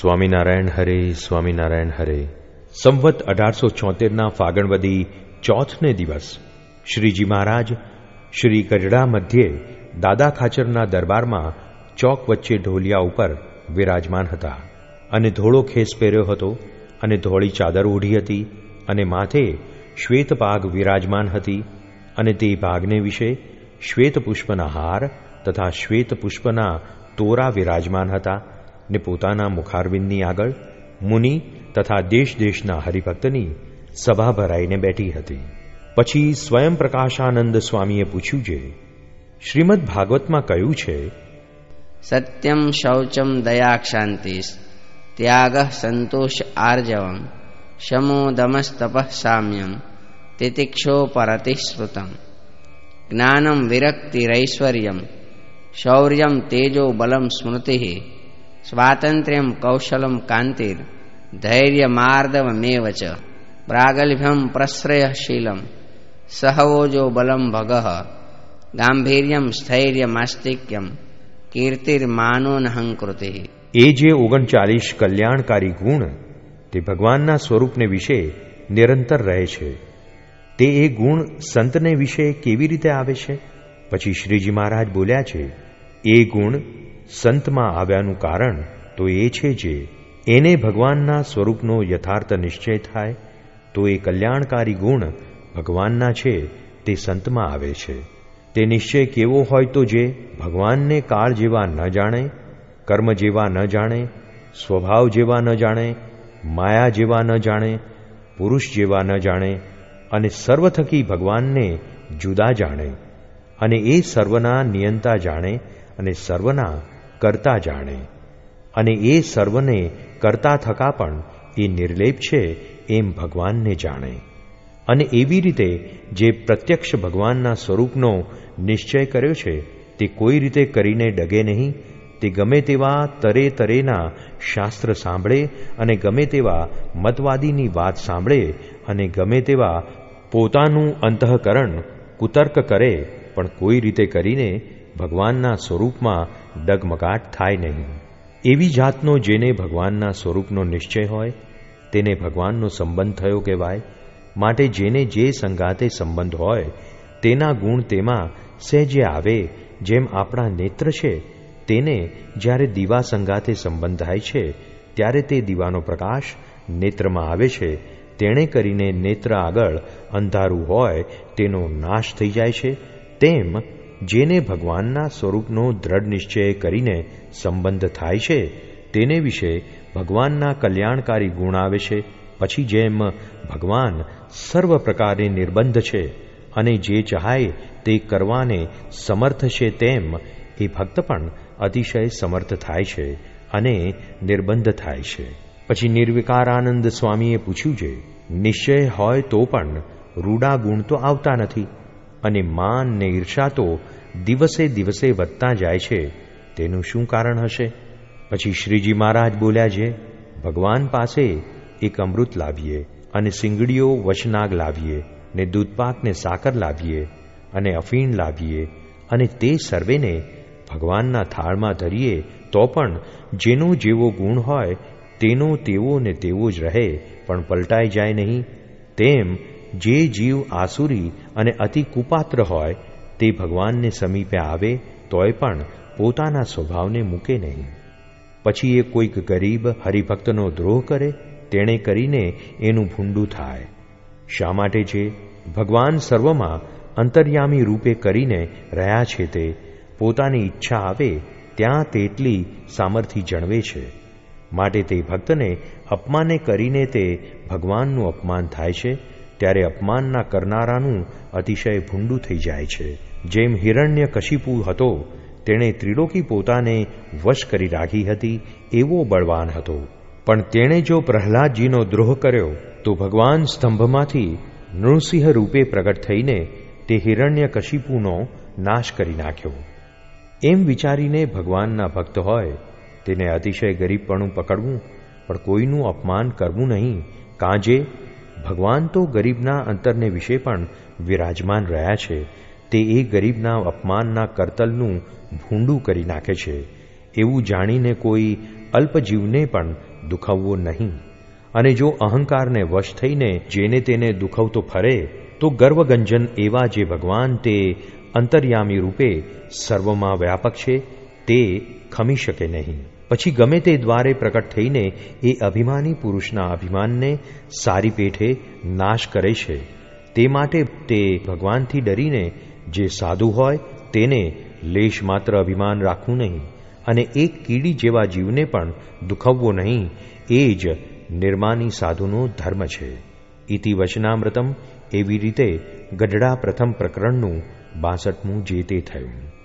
સ્વામિનારાયણ હરે સ્વામિનારાયણ હરે. સંવત અઢારસો છોતેરના ફાગણવદી ચોથને દિવસ શ્રીજી મહારાજ શ્રી ગઢડા મધ્યે દાદા ખાચરના દરબારમાં ચોક વચ્ચે ઢોલિયા ઉપર વિરાજમાન હતા અને ધોળો ખેસ પહેર્યો હતો અને ધોળી ચાદર ઓઢી હતી અને માથે શ્વેત પાગ વિરાજમાન હતી અને તે ભાગને વિશે શ્વેત પુષ્પના હાર તથા શ્વેત પુષ્પના તોરા વિરાજમાન હતા ને પોતાના મુખારવિંદની આગળ મુનિ તથા દેશ દેશના હરિભક્તની સભા ભરાઈને બેઠી હતી. પછી સ્વયં પ્રકાશાનંદ સ્વામીએ પૂછ્યું છે શ્રીમદ ભાગવતમાં કહ્યું છે, સત્યમ શૌચમ દયા ક્ષાંતિ ત્યાગ સંતોષ આર્જવમ શમો દમસ્તપ સામ્યમ તિતિક્ષો પરતિશ્રુતમ જ્ઞાનમ વિરક્તિરૈશ્વર્યમ શૌર્યમ તેજો બલમ સ્મૃતિ સ્વાતંત્ર્યમ કૌશલમ કાંતિર ધૈર્ય માર્દવમેવ ચ પ્રાગલ્ભ્યમ પ્રશ્રયશીલમ, સહવોજો બલમ ભગઃ, ગાંભીર્યમ સ્થૈર્યમાસ્તિક્યમ, કીર્તિર્માનોનહંકૃતિ. એ જે ઓગણચાલીસ કલ્યાણકારી ગુણ તે ભગવાનના સ્વરૂપને વિશે નિરંતર રહે છે. તે એ ગુણ સંતને વિશે કેવી રીતે આવે છે? પછી શ્રીજી મહારાજ બોલ્યા છે, એ ગુણ સંતમાં આવ્યાનું કારણ તો એ છે જે, એને ભગવાનના સ્વરૂપનો યથાર્થ નિશ્ચય થાય, તો એ કલ્યાણકારી ગુણ ભગવાનના છે, તે સંતમાં આવે છે. તે નિશ્ચય કેવો હોય તો જે, ભગવાનને કાળ જેવા ન જાણે, કર્મ જેવા ન જાણે, સ્વભાવ જેવા ન જાણે, માયા જેવા ન જાણે, પુરુષ જેવા ન જાણે, અને સર્વ થકી ભગવાનને જુદા જાણે, અને એ સર્વના નિયંતા જાણે, અને સર્વના કરતા જાણે. અને એ સર્વને કરતા થકા પણ એ નિર્લેપ છે એમ ભગવાનને જાણે. અને એવી રીતે જે પ્રત્યક્ષ ભગવાનના સ્વરૂપનો નિશ્ચય કર્યો છે, તે કોઈ રીતે કરીને ડગે નહીં, તે ગમે તેવા તરે તરેના શાસ્ત્ર સાંભળે અને ગમે તેવા મતવાદીની વાત સાંભળે અને ગમે તેવા પોતાનું અંતઃકરણ કુતર્ક કરે, પણ કોઈ રીતે કરીને ભગવાનના સ્વરૂપમાં ડગમગાટ થાય નહીં. એવી જાતનો જેને ભગવાનના સ્વરૂપનો નિશ્ચય હોય, તેને ભગવાનનો સંબંધ થયો કહેવાય. માટે જેને જે સંગાતે સંબંધ હોય, તેના ગુણ તેમાં સહેજે આવે, જેમ આપણા નેત્ર છે, તેને જ્યારે દીવા સંગાતે સંબંધ થાય છે, ત્યારે તે દીવાનો પ્રકાશ નેત્રમાં આવે છે. તેણે કરીને નેત્ર આગળ અંધારું હોય, તેનો નાશ થઈ જાય છે. તેમ જેને ભગવાનના સ્વરૂપનો દ્રઢ નિશ્ચય કરીને સંબંધ થાય છે, તેને વિશે ભગવાનના કલ્યાણકારી ગુણ આવે છે. પછી જેમ ભગવાન સર્વ પ્રકારે નિર્બંધ છે અને જે ચાહે તે કરવાને સમર્થ છે તેમ, એ ભક્ત પણ અતિશય સમર્થ થાય છે અને નિર્બંધ થાય છે. પછી નિર્વિકારાનંદ સ્વામીએ પૂછ્યું છે નિશ્ચય હોય તો પણ રૂડા ગુણ તો આવતા નથી. અને માન ને ઈર્ષા તો દિવસે દિવસે વધતા જાય છે. તેનું શું કારણ હશે? પછી શ્રીજી મહારાજ બોલ્યા છે, ભગવાન પાસે એક અમૃત લાવીએ અને સિંગડીઓ વચનાગ લાવીએ ને દૂધપાકને સાકર લાવીએ અને અફીણ લાવીએ અને તે સર્વેને ભગવાનના થાળમાં ધરીએ તો પણ જેનો જેવો ગુણ હોય તેનો તેવો ને તેવો જ રહે, પણ પલટાઈ જાય નહીં. તેમ જે જીવ આસુરી અને અતિ કુપાત્ર હોય તે ભગવાનને સમીપે આવે, તોય પણ પોતાના સ્વભાવને મૂકે નહીં. પછી એ કોઈક ગરીબ હરિભક્તનો દ્રોહ કરે, તેણે કરીને એનું ભૂંડું થાય. શા માટે છે? ભગવાન સર્વમાં અંતર્યામી રૂપે કરીને રહ્યા છે તે. પોતાની ઈચ્છા આવે, ત્યાં તેટલી સામર્થ્ય જણવે છે. માટે તે ભક્તને અપમાને કરીને તે ભગવાનનું અપમાન થાય છે ત્યારે અપમાનના કરનારાનું અતિશય ભૂંડું થઈ જાય છે. જેમ હિરણ્ય કશિપુ હતો, તેણે ત્રિલોકી પોતાને વશ કરી રાખી હતી, એવો બળવાન હતો. પણ તેણે જો પ્રહલાદજીનો દ્રોહ કર્યો, તો ભગવાન સ્તંભમાંથી નૃસિંહ રૂપે પ્રગટ થઈને તે હિરણ્ય કશિપુનો નાશ કરી નાખ્યો. એમ વિચારીને ભગવાનના ભક્ત હોય, તેને અતિશય ગરીબપણું પકડવું, પણ કોઈનું અપમાન કરવું નહીં. કાંજે ભગવાન તો ગરીબના અંતરને વિશે પણ વિરાજમાન રહ્યા છે. તે એ ગરીબના અપમાનના કરતલનું ભૂંડું કરી નાખે છે. એવું જાણીને કોઈ અલ્પજીવને પણ દુખવવો નહીં. અને જો અહંકારને વશ થઈને જેને તેને દુખવતો ફરે, તો ગર્વગંજન એવા જે ભગવાન તે અંતર્યામી રૂપે સર્વમાં વ્યાપક છે, તે ખમી શકે નહીં. પછી ગમે તે દ્વારે પ્રકટ થઈને એ અભિમાની પુરુષના અભિમાનને સારી પેઠે નાશ કરે છે. તે માટે તે ભગવાનથી ડરીને જે સાધુ હોય તેને લેશ માત્ર અભિમાન રાખવું નહીં અને એક કીડી જેવા જીવને પણ દુખવવો નહીં, એ જ નિર્માની સાધુનો ધર્મ છે. ઇતિ વચનામૃતમ એવી રીતે ગઢડા પ્રથમ પ્રકરણનું બાસઠમું જે તે થયું.